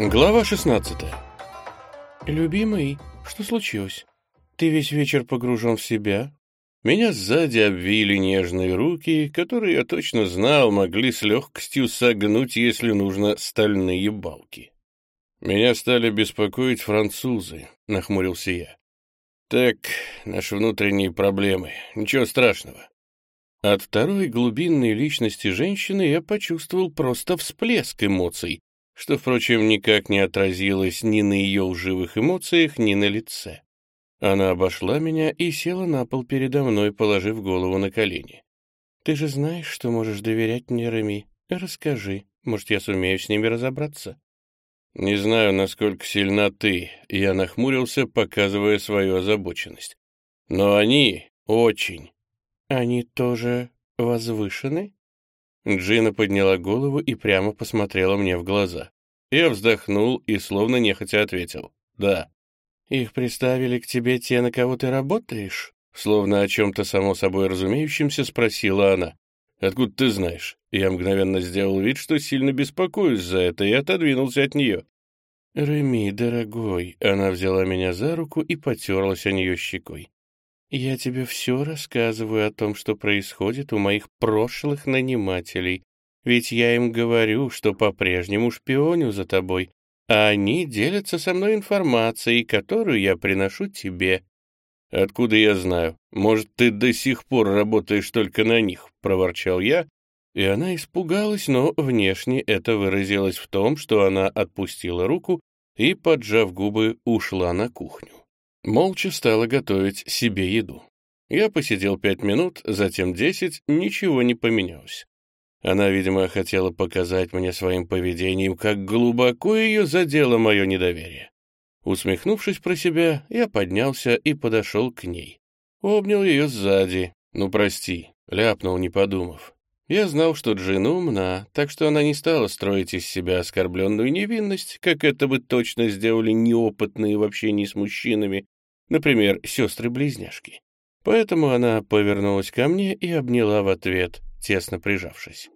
Глава 16 «Любимый, что случилось? Ты весь вечер погружен в себя?» Меня сзади обвили нежные руки, которые, я точно знал, могли с легкостью согнуть, если нужно, стальные балки. «Меня стали беспокоить французы», — нахмурился я. «Так, наши внутренние проблемы. Ничего страшного». От второй глубинной личности женщины я почувствовал просто всплеск эмоций, что, впрочем, никак не отразилось ни на ее лживых эмоциях, ни на лице. Она обошла меня и села на пол передо мной, положив голову на колени. «Ты же знаешь, что можешь доверять мне, Реми. Расскажи, может, я сумею с ними разобраться?» «Не знаю, насколько сильна ты», — я нахмурился, показывая свою озабоченность. «Но они очень». «Они тоже возвышены?» Джина подняла голову и прямо посмотрела мне в глаза. Я вздохнул и словно нехотя ответил «Да». «Их приставили к тебе те, на кого ты работаешь?» Словно о чем-то само собой разумеющемся спросила она. «Откуда ты знаешь?» Я мгновенно сделал вид, что сильно беспокоюсь за это, и отодвинулся от нее. «Реми, дорогой», — она взяла меня за руку и потерлась о нее щекой. Я тебе все рассказываю о том, что происходит у моих прошлых нанимателей, ведь я им говорю, что по-прежнему шпионю за тобой, а они делятся со мной информацией, которую я приношу тебе. Откуда я знаю? Может, ты до сих пор работаешь только на них, проворчал я, и она испугалась, но внешне это выразилось в том, что она отпустила руку и, поджав губы, ушла на кухню. Молча стала готовить себе еду. Я посидел пять минут, затем десять, ничего не поменялось. Она, видимо, хотела показать мне своим поведением, как глубоко ее задело мое недоверие. Усмехнувшись про себя, я поднялся и подошел к ней. Обнял ее сзади. «Ну, прости», — ляпнул, не подумав. Я знал, что Джина умна, так что она не стала строить из себя оскорбленную невинность, как это бы точно сделали неопытные в общении с мужчинами, например, сестры-близняшки. Поэтому она повернулась ко мне и обняла в ответ, тесно прижавшись.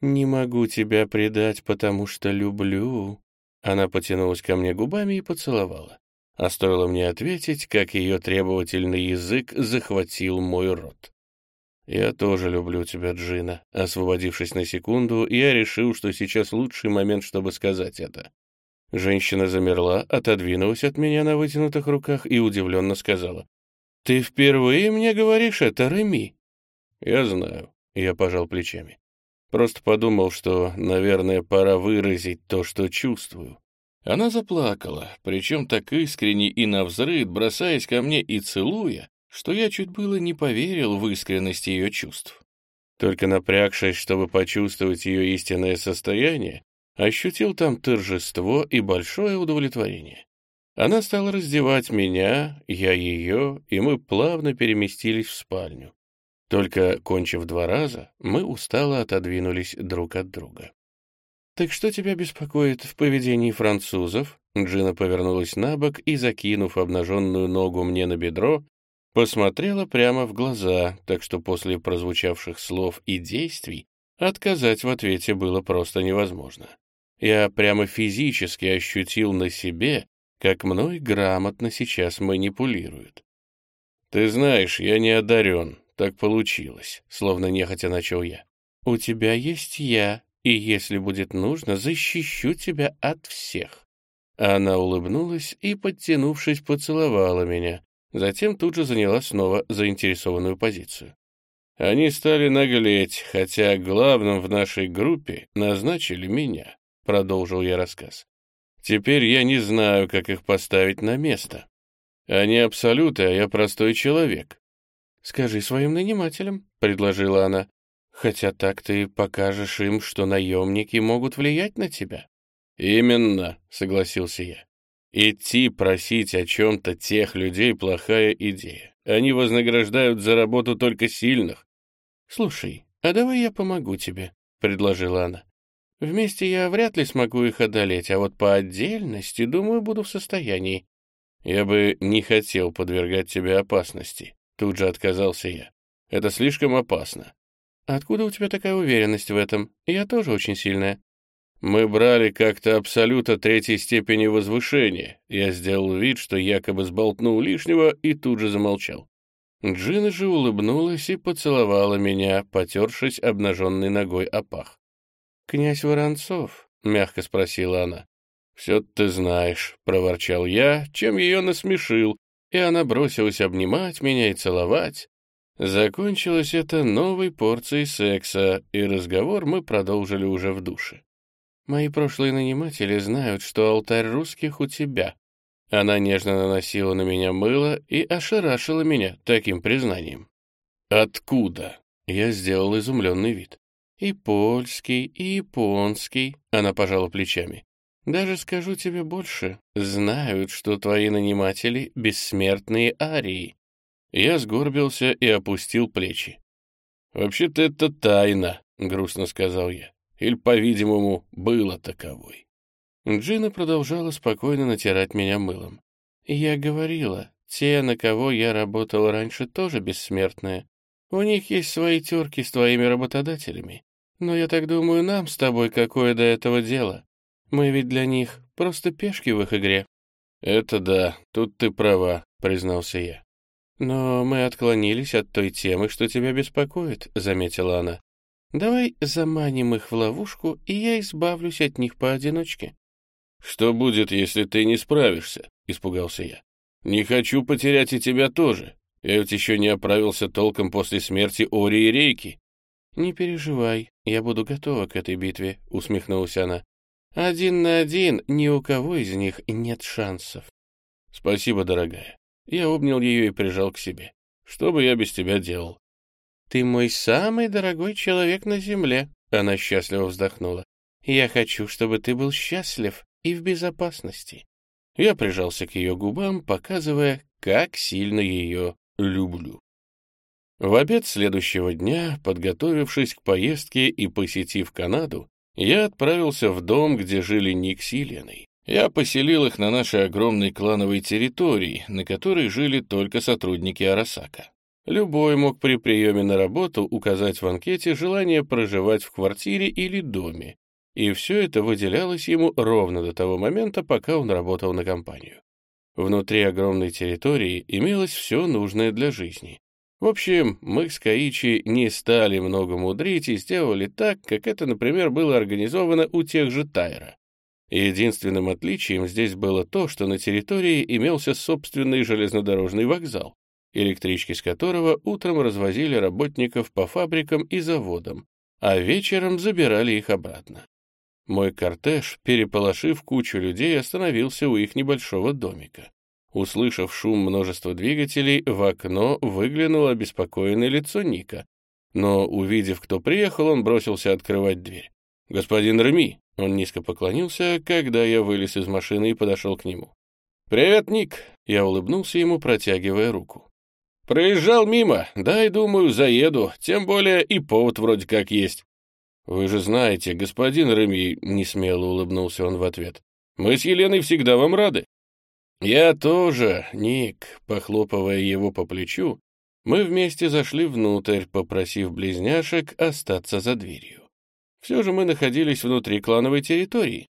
«Не могу тебя предать, потому что люблю». Она потянулась ко мне губами и поцеловала. А стоило мне ответить, как ее требовательный язык захватил мой рот. «Я тоже люблю тебя, Джина». Освободившись на секунду, я решил, что сейчас лучший момент, чтобы сказать это. Женщина замерла, отодвинулась от меня на вытянутых руках и удивленно сказала. «Ты впервые мне говоришь это, Реми?» «Я знаю», — я пожал плечами. Просто подумал, что, наверное, пора выразить то, что чувствую. Она заплакала, причем так искренне и навзрыд, бросаясь ко мне и целуя, что я чуть было не поверил в искренность ее чувств. Только напрягшись, чтобы почувствовать ее истинное состояние, ощутил там торжество и большое удовлетворение. Она стала раздевать меня, я ее, и мы плавно переместились в спальню. Только, кончив два раза, мы устало отодвинулись друг от друга. «Так что тебя беспокоит в поведении французов?» Джина повернулась на бок и, закинув обнаженную ногу мне на бедро, посмотрела прямо в глаза, так что после прозвучавших слов и действий отказать в ответе было просто невозможно. Я прямо физически ощутил на себе, как мной грамотно сейчас манипулируют. «Ты знаешь, я не одарен, так получилось», — словно нехотя начал я. «У тебя есть я, и если будет нужно, защищу тебя от всех». Она улыбнулась и, подтянувшись, поцеловала меня, затем тут же заняла снова заинтересованную позицию. Они стали наглеть, хотя главным в нашей группе назначили меня продолжил я рассказ. Теперь я не знаю, как их поставить на место. Они абсолюты, а я простой человек. Скажи своим нанимателям, предложила она. Хотя так ты покажешь им, что наемники могут влиять на тебя. Именно, согласился я. Идти просить о чем-то тех людей — плохая идея. Они вознаграждают за работу только сильных. «Слушай, а давай я помогу тебе», — предложила она. Вместе я вряд ли смогу их одолеть, а вот по отдельности, думаю, буду в состоянии. Я бы не хотел подвергать тебя опасности. Тут же отказался я. Это слишком опасно. Откуда у тебя такая уверенность в этом? Я тоже очень сильная. Мы брали как-то абсолюта третьей степени возвышения. Я сделал вид, что якобы сболтнул лишнего, и тут же замолчал. Джина же улыбнулась и поцеловала меня, потершись обнаженной ногой о пах. «Князь Воронцов?» — мягко спросила она. «Все ты знаешь», — проворчал я, чем ее насмешил, и она бросилась обнимать меня и целовать. Закончилось это новой порцией секса, и разговор мы продолжили уже в душе. Мои прошлые наниматели знают, что алтарь русских у тебя. Она нежно наносила на меня мыло и ошарашила меня таким признанием. «Откуда?» — я сделал изумленный вид. «И польский, и японский», — она пожала плечами. «Даже скажу тебе больше. Знают, что твои наниматели — бессмертные арии». Я сгорбился и опустил плечи. «Вообще-то это тайна», — грустно сказал я или, по-видимому, было таковой. Джина продолжала спокойно натирать меня мылом. «Я говорила, те, на кого я работал раньше, тоже бессмертные. У них есть свои терки с твоими работодателями. Но я так думаю, нам с тобой какое до этого дело. Мы ведь для них просто пешки в их игре». «Это да, тут ты права», — признался я. «Но мы отклонились от той темы, что тебя беспокоит», — заметила она. Давай заманим их в ловушку, и я избавлюсь от них поодиночке. «Что будет, если ты не справишься?» — испугался я. «Не хочу потерять и тебя тоже. Я ведь еще не оправился толком после смерти Ори и Рейки». «Не переживай, я буду готова к этой битве», — усмехнулась она. «Один на один ни у кого из них нет шансов». «Спасибо, дорогая». Я обнял ее и прижал к себе. «Что бы я без тебя делал?» «Ты мой самый дорогой человек на земле», — она счастливо вздохнула. «Я хочу, чтобы ты был счастлив и в безопасности». Я прижался к ее губам, показывая, как сильно ее люблю. В обед следующего дня, подготовившись к поездке и посетив Канаду, я отправился в дом, где жили Ник с Еленой. Я поселил их на нашей огромной клановой территории, на которой жили только сотрудники Арасака. Любой мог при приеме на работу указать в анкете желание проживать в квартире или доме, и все это выделялось ему ровно до того момента, пока он работал на компанию. Внутри огромной территории имелось все нужное для жизни. В общем, мы с Каичи не стали много мудрить и сделали так, как это, например, было организовано у тех же Тайра. Единственным отличием здесь было то, что на территории имелся собственный железнодорожный вокзал, электрички с которого утром развозили работников по фабрикам и заводам, а вечером забирали их обратно. Мой кортеж, переполошив кучу людей, остановился у их небольшого домика. Услышав шум множества двигателей, в окно выглянуло обеспокоенное лицо Ника. Но, увидев, кто приехал, он бросился открывать дверь. «Господин Реми!» — он низко поклонился, когда я вылез из машины и подошел к нему. «Привет, Ник!» — я улыбнулся ему, протягивая руку. Проезжал мимо, дай, думаю, заеду, тем более и повод вроде как есть. Вы же знаете, господин Реми, несмело улыбнулся он в ответ. Мы с Еленой всегда вам рады. Я тоже, Ник, похлопывая его по плечу, мы вместе зашли внутрь, попросив близняшек остаться за дверью. Все же мы находились внутри клановой территории,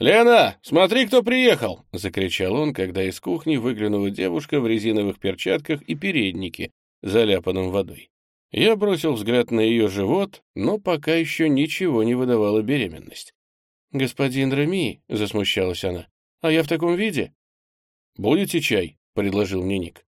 «Лена, смотри, кто приехал!» — закричал он, когда из кухни выглянула девушка в резиновых перчатках и переднике, заляпанном водой. Я бросил взгляд на ее живот, но пока еще ничего не выдавала беременность. «Господин Рами», — засмущалась она, — «а я в таком виде?» «Будете чай?» — предложил мне Ник.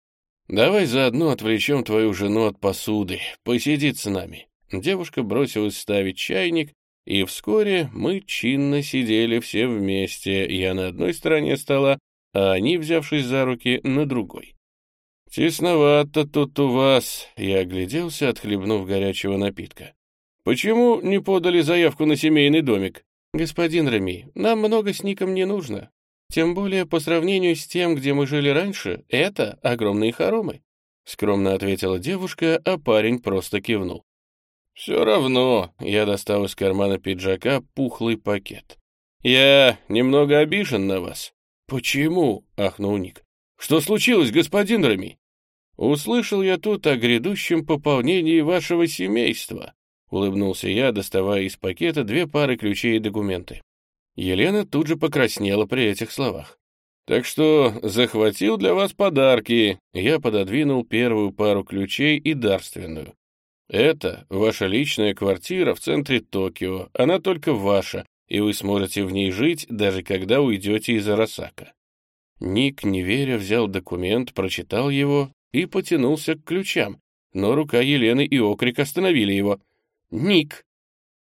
«Давай заодно отвлечем твою жену от посуды, посидит с нами». Девушка бросилась ставить чайник, и вскоре мы чинно сидели все вместе, я на одной стороне стола, а они, взявшись за руки, на другой. «Тесновато тут у вас», — я огляделся, отхлебнув горячего напитка. «Почему не подали заявку на семейный домик?» «Господин Рами, нам много с Ником не нужно. Тем более по сравнению с тем, где мы жили раньше, это огромные хоромы», — скромно ответила девушка, а парень просто кивнул. «Все равно», — я достал из кармана пиджака пухлый пакет. «Я немного обижен на вас». «Почему?» — ахнул Ник. «Что случилось, господин Рами?» «Услышал я тут о грядущем пополнении вашего семейства», — улыбнулся я, доставая из пакета две пары ключей и документы. Елена тут же покраснела при этих словах. «Так что захватил для вас подарки». Я пододвинул первую пару ключей и дарственную. «Это ваша личная квартира в центре Токио. Она только ваша, и вы сможете в ней жить, даже когда уйдете из Арасака». Ник, не веря, взял документ, прочитал его и потянулся к ключам, но рука Елены и окрик остановили его. «Ник!»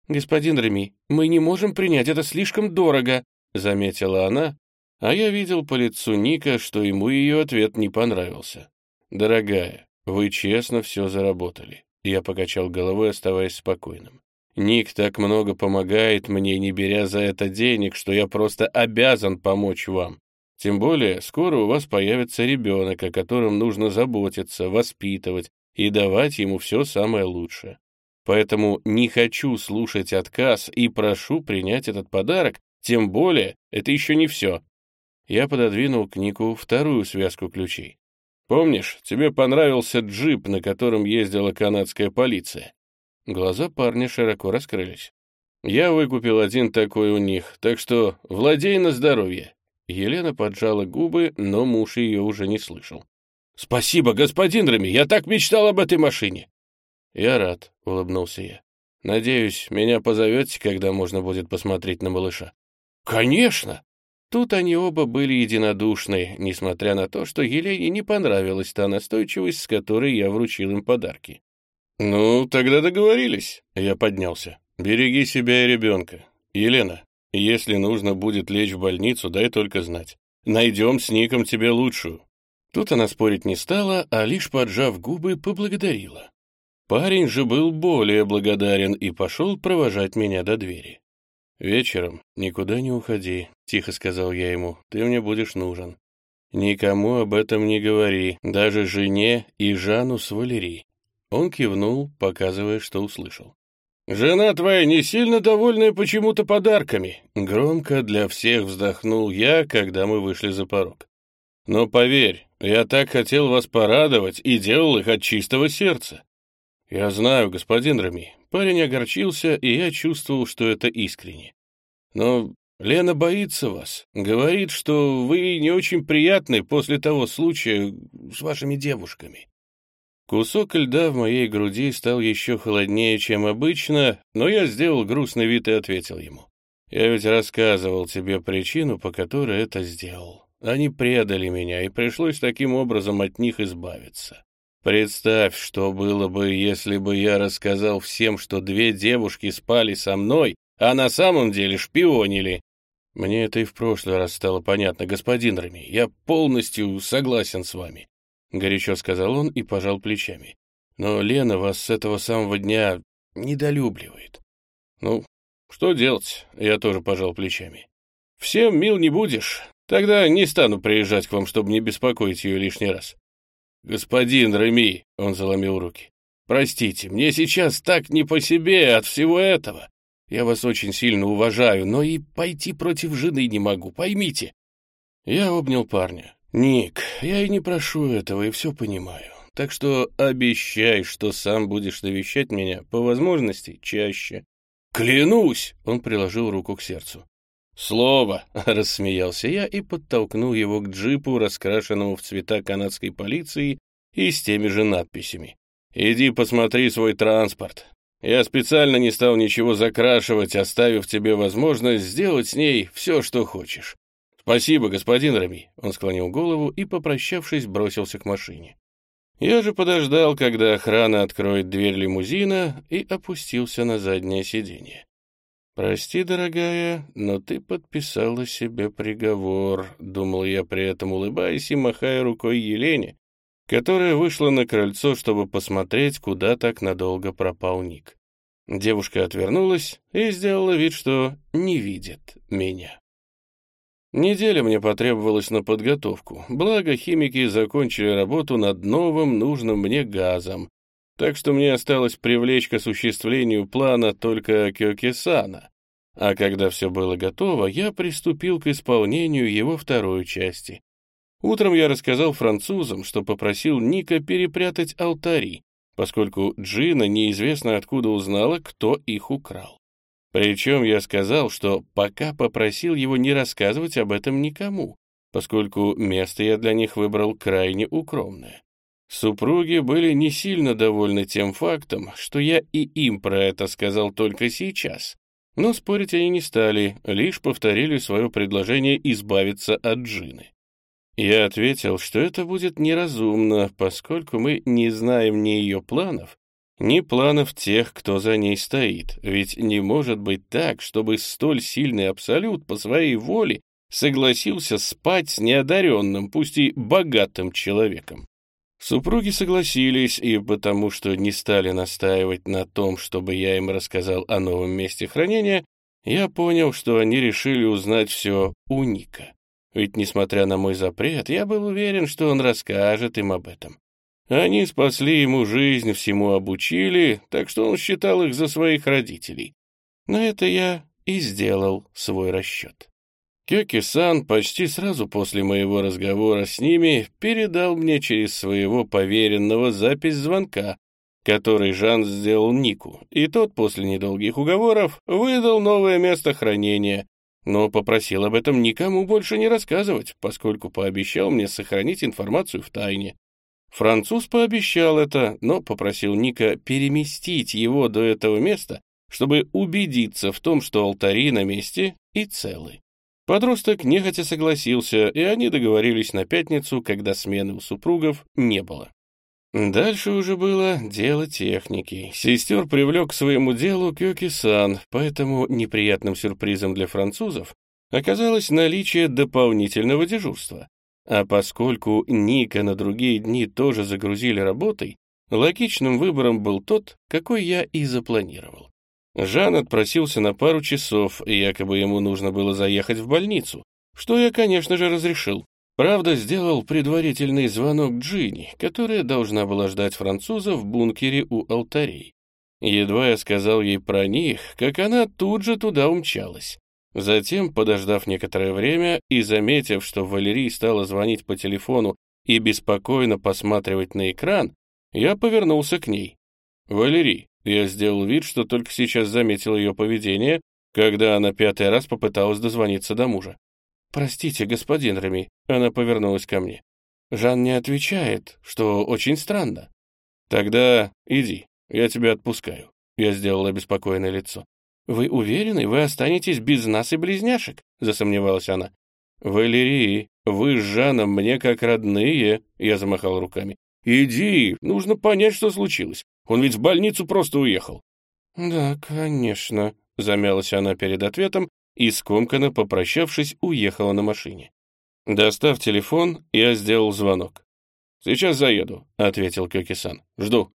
«Господин Реми, мы не можем принять, это слишком дорого», — заметила она, а я видел по лицу Ника, что ему ее ответ не понравился. «Дорогая, вы честно все заработали». Я покачал головой, оставаясь спокойным. «Ник так много помогает мне, не беря за это денег, что я просто обязан помочь вам. Тем более, скоро у вас появится ребенок, о котором нужно заботиться, воспитывать и давать ему все самое лучшее. Поэтому не хочу слушать отказ и прошу принять этот подарок, тем более это еще не все. Я пододвинул к Нику вторую связку ключей. Помнишь, тебе понравился джип, на котором ездила канадская полиция? Глаза парня широко раскрылись. Я выкупил один такой у них, так что владей на здоровье. Елена поджала губы, но муж ее уже не слышал. «Спасибо, господин Рами, я так мечтал об этой машине!» «Я рад», — улыбнулся я. «Надеюсь, меня позовете, когда можно будет посмотреть на малыша?» «Конечно!» Тут они оба были единодушны, несмотря на то, что Елене не понравилась та настойчивость, с которой я вручил им подарки. «Ну, тогда договорились», — я поднялся. «Береги себя и ребенка. Елена, если нужно будет лечь в больницу, дай только знать. Найдем с Ником тебе лучшую». Тут она спорить не стала, а лишь поджав губы, поблагодарила. Парень же был более благодарен и пошел провожать меня до двери. «Вечером никуда не уходи», — тихо сказал я ему, — «ты мне будешь нужен. Никому об этом не говори, даже жене и Жану с Валерий». Он кивнул, показывая, что услышал. «Жена твоя не сильно довольная почему-то подарками», — громко для всех вздохнул я, когда мы вышли за порог. «Но поверь, я так хотел вас порадовать и делал их от чистого сердца». «Я знаю, господин Рами». Парень огорчился, и я чувствовал, что это искренне. «Но Лена боится вас. Говорит, что вы не очень приятны после того случая с вашими девушками. Кусок льда в моей груди стал еще холоднее, чем обычно, но я сделал грустный вид и ответил ему. «Я ведь рассказывал тебе причину, по которой это сделал. Они предали меня, и пришлось таким образом от них избавиться. Представь, что было бы, если бы я рассказал всем, что две девушки спали со мной, а на самом деле шпионили. Мне это и в прошлый раз стало понятно, господин Рами. Я полностью согласен с вами. — горячо сказал он и пожал плечами. «Но Лена вас с этого самого дня недолюбливает». «Ну, что делать?» — я тоже пожал плечами. «Всем мил не будешь. Тогда не стану приезжать к вам, чтобы не беспокоить ее лишний раз». «Господин Реми», — он заломил руки, — «простите, мне сейчас так не по себе от всего этого. Я вас очень сильно уважаю, но и пойти против жены не могу, поймите». Я обнял парня. «Ник, я и не прошу этого, и все понимаю. Так что обещай, что сам будешь навещать меня, по возможности, чаще». «Клянусь!» — он приложил руку к сердцу. «Слово!» — рассмеялся я и подтолкнул его к джипу, раскрашенному в цвета канадской полиции и с теми же надписями. «Иди посмотри свой транспорт. Я специально не стал ничего закрашивать, оставив тебе возможность сделать с ней все, что хочешь. «Спасибо, господин Рами», — он склонил голову и, попрощавшись, бросился к машине. Я же подождал, когда охрана откроет дверь лимузина и опустился на заднее сиденье. «Прости, дорогая, но ты подписала себе приговор», — думал я при этом, улыбаясь и махая рукой Елене, которая вышла на крыльцо, чтобы посмотреть, куда так надолго пропал Ник. Девушка отвернулась и сделала вид, что не видит меня. Неделя мне потребовалась на подготовку, благо химики закончили работу над новым нужным мне газом, так что мне осталось привлечь к осуществлению плана только Кёкисана. А когда все было готово, я приступил к исполнению его второй части. Утром я рассказал французам, что попросил Ника перепрятать алтари, поскольку Джина неизвестно откуда узнала, кто их украл. Причем я сказал, что пока попросил его не рассказывать об этом никому, поскольку место я для них выбрал крайне укромное. Супруги были не сильно довольны тем фактом, что я и им про это сказал только сейчас. Но спорить они не стали, лишь повторили свое предложение избавиться от Джины. Я ответил, что это будет неразумно, поскольку мы не знаем ни ее планов, ни планов тех, кто за ней стоит, ведь не может быть так, чтобы столь сильный абсолют по своей воле согласился спать с неодаренным, пусть и богатым человеком. Супруги согласились, и потому что не стали настаивать на том, чтобы я им рассказал о новом месте хранения, я понял, что они решили узнать все у Ника. Ведь, несмотря на мой запрет, я был уверен, что он расскажет им об этом. Они спасли ему жизнь, всему обучили, так что он считал их за своих родителей. На это я и сделал свой расчет. Кёки-сан почти сразу после моего разговора с ними передал мне через своего поверенного запись звонка, который Жан сделал Нику, и тот после недолгих уговоров выдал новое место хранения, но попросил об этом никому больше не рассказывать, поскольку пообещал мне сохранить информацию в тайне. Француз пообещал это, но попросил Ника переместить его до этого места, чтобы убедиться в том, что алтари на месте и целы. Подросток нехотя согласился, и они договорились на пятницу, когда смены у супругов не было. Дальше уже было дело техники. Сестер привлек к своему делу Кёки-сан, поэтому неприятным сюрпризом для французов оказалось наличие дополнительного дежурства. А поскольку Ника на другие дни тоже загрузили работой, логичным выбором был тот, какой я и запланировал. Жан отпросился на пару часов, и якобы ему нужно было заехать в больницу, что я, конечно же, разрешил. Правда, сделал предварительный звонок Джинни, которая должна была ждать француза в бункере у алтарей. Едва я сказал ей про них, как она тут же туда умчалась. Затем, подождав некоторое время и заметив, что Валерий стала звонить по телефону и беспокойно посматривать на экран, я повернулся к ней. «Валерий, я сделал вид, что только сейчас заметил ее поведение, когда она пятый раз попыталась дозвониться до мужа. «Простите, господин Реми», — она повернулась ко мне. «Жан не отвечает, что очень странно». «Тогда иди, я тебя отпускаю», — я сделал обеспокоенное лицо. «Вы уверены, вы останетесь без нас и близняшек?» — засомневалась она. «Валерий, вы с Жаном мне как родные», — я замахал руками. «Иди, нужно понять, что случилось. Он ведь в больницу просто уехал». «Да, конечно», — замялась она перед ответом и, скомканно попрощавшись, уехала на машине. Достав телефон, я сделал звонок. «Сейчас заеду», — ответил Кёки-сан. «Жду».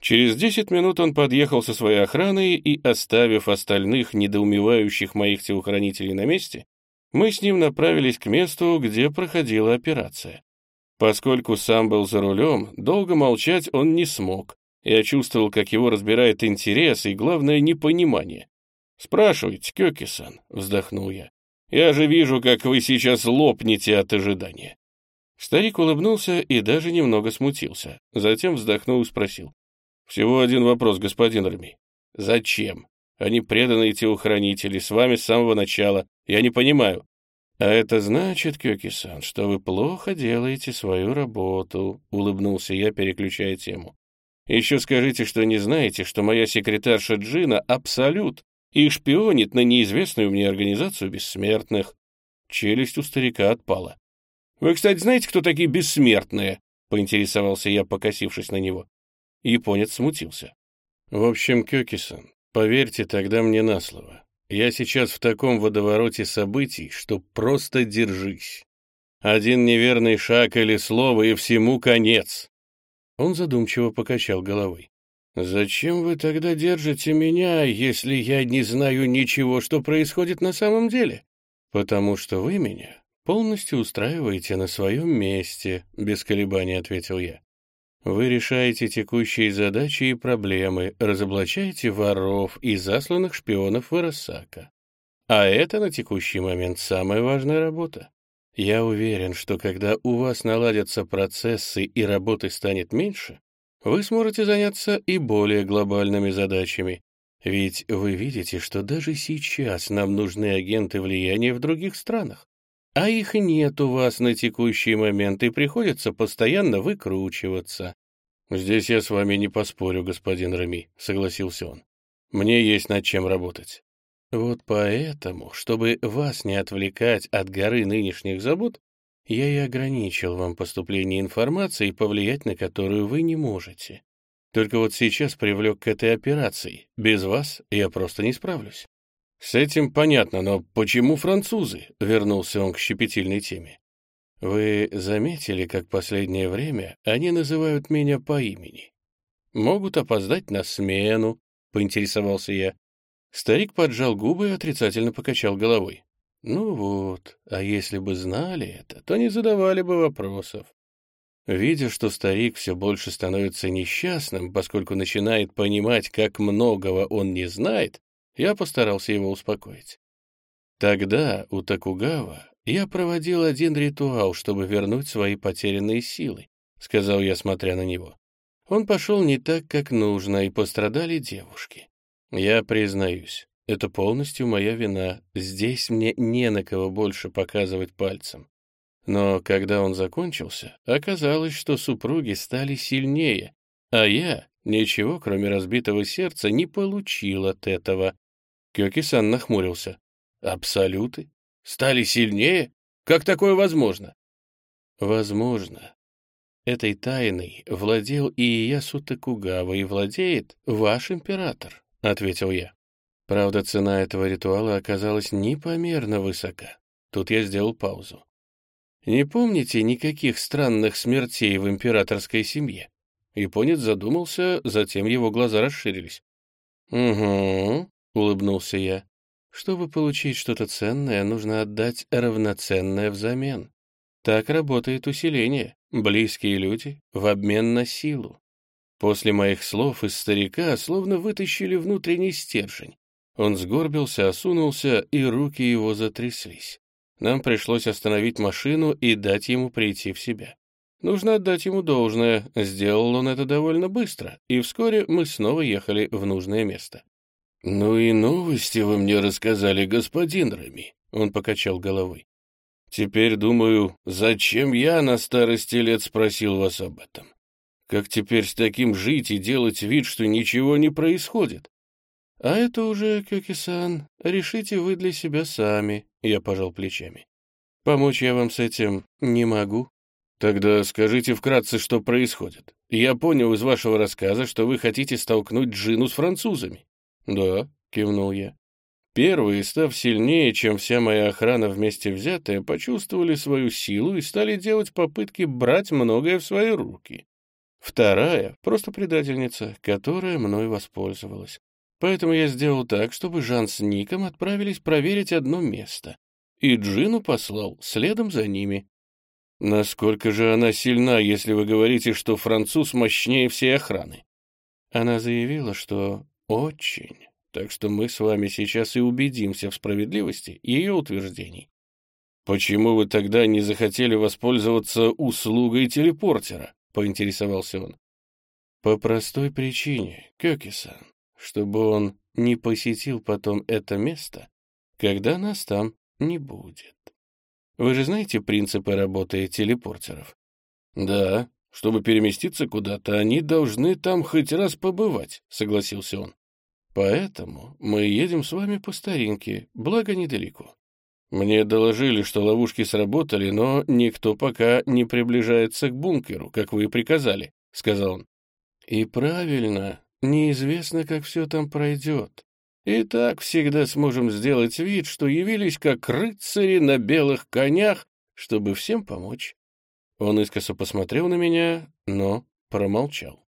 Через десять минут он подъехал со своей охраной и, оставив остальных недоумевающих моих телохранителей на месте, мы с ним направились к месту, где проходила операция. Поскольку сам был за рулем, долго молчать он не смог, я чувствовал, как его разбирает интерес и, главное, непонимание. «Спрашивайте, Кёки-сан», — вздохнул я. «Я же вижу, как вы сейчас лопнете от ожидания». Старик улыбнулся и даже немного смутился. Затем вздохнул и спросил. «Всего один вопрос, господин Рами. Зачем? Они преданные телохранители, с вами с самого начала. Я не понимаю». «А это значит, Кёки-сан, что вы плохо делаете свою работу», — улыбнулся я, переключая тему. Еще скажите, что не знаете, что моя секретарша Джина — абсолют и шпионит на неизвестную мне организацию бессмертных. Челюсть у старика отпала. «Вы, кстати, знаете, кто такие бессмертные?» — поинтересовался я, покосившись на него. Японец смутился. «В общем, Кёкисан, поверьте тогда мне на слово. Я сейчас в таком водовороте событий, что просто держись. Один неверный шаг или слово, и всему конец. Он задумчиво покачал головой. «Зачем вы тогда держите меня, если я не знаю ничего, что происходит на самом деле? Потому что вы меня полностью устраиваете на своем месте», — без колебаний ответил я. «Вы решаете текущие задачи и проблемы, разоблачаете воров и засланных шпионов Варасака. А это на текущий момент самая важная работа. Я уверен, что когда у вас наладятся процессы и работы станет меньше, вы сможете заняться и более глобальными задачами. Ведь вы видите, что даже сейчас нам нужны агенты влияния в других странах. А их нет у вас на текущий момент, и приходится постоянно выкручиваться. «Здесь я с вами не поспорю, господин Рами», — согласился он. «Мне есть над чем работать». Вот поэтому, чтобы вас не отвлекать от горы нынешних забот, я и ограничил вам поступление информации, повлиять на которую вы не можете. Только вот сейчас привлек к этой операции. Без вас я просто не справлюсь. С этим понятно, но почему французы? Вернулся он к щепетильной теме. Вы заметили, как последнее время они называют меня по имени? Могут опоздать на смену, поинтересовался я. Старик поджал губы и отрицательно покачал головой. Ну вот, а если бы знали это, то не задавали бы вопросов. Видя, что старик все больше становится несчастным, поскольку начинает понимать, как многого он не знает, я постарался его успокоить. Тогда у Такугава я проводил один ритуал, чтобы вернуть свои потерянные силы, сказал я, смотря на него. Он пошел не так, как нужно, и пострадали девушки. Я признаюсь, это полностью моя вина. Здесь мне не на кого больше показывать пальцем. Но когда он закончился, оказалось, что супруги стали сильнее, а я ничего, кроме разбитого сердца, не получил от этого. Кёки-сан нахмурился. «Абсолюты? Стали сильнее? Как такое возможно?» «Возможно. Этой тайной владел и Иясу Токугава, и владеет ваш император», — ответил я. Правда, цена этого ритуала оказалась непомерно высока. Тут я сделал паузу. «Не помните никаких странных смертей в императорской семье?» Японец задумался, затем его глаза расширились. «Угу», — улыбнулся я. «Чтобы получить что-то ценное, нужно отдать равноценное взамен. Так работает усиление. Близкие люди в обмен на силу. После моих слов из старика словно вытащили внутренний стержень. Он сгорбился, осунулся, и руки его затряслись. Нам пришлось остановить машину и дать ему прийти в себя. Нужно отдать ему должное, сделал он это довольно быстро, и вскоре мы снова ехали в нужное место. «Ну и новости вы мне рассказали, господин Рами», — он покачал головой. «Теперь думаю, зачем я на старости лет спросил вас об этом? Как теперь с таким жить и делать вид, что ничего не происходит? «А это уже, Кёки-сан, решите вы для себя сами», — я пожал плечами. «Помочь я вам с этим не могу». «Тогда скажите вкратце, что происходит. Я понял из вашего рассказа, что вы хотите столкнуть Джину с французами». «Да», — кивнул я. Первые, став сильнее, чем вся моя охрана вместе взятая, почувствовали свою силу и стали делать попытки брать многое в свои руки. Вторая — просто предательница, которая мной воспользовалась. Поэтому я сделал так, чтобы Жан с Ником отправились проверить одно место, и Джину послал следом за ними. Насколько же она сильна, если вы говорите, что француз мощнее всей охраны? Она заявила, что очень. Так что мы с вами сейчас и убедимся в справедливости ее утверждений. Почему вы тогда не захотели воспользоваться услугой телепортера? Поинтересовался он. По простой причине, Кёки-сан чтобы он не посетил потом это место, когда нас там не будет. Вы же знаете принципы работы телепортеров? Да, чтобы переместиться куда-то, они должны там хоть раз побывать, согласился он. Поэтому мы едем с вами по старинке, благо недалеко. Мне доложили, что ловушки сработали, но никто пока не приближается к бункеру, как вы и приказали, сказал он. И правильно, Неизвестно, как все там пройдет. И так всегда сможем сделать вид, что явились как рыцари на белых конях, чтобы всем помочь. Он искоса посмотрел на меня, но промолчал.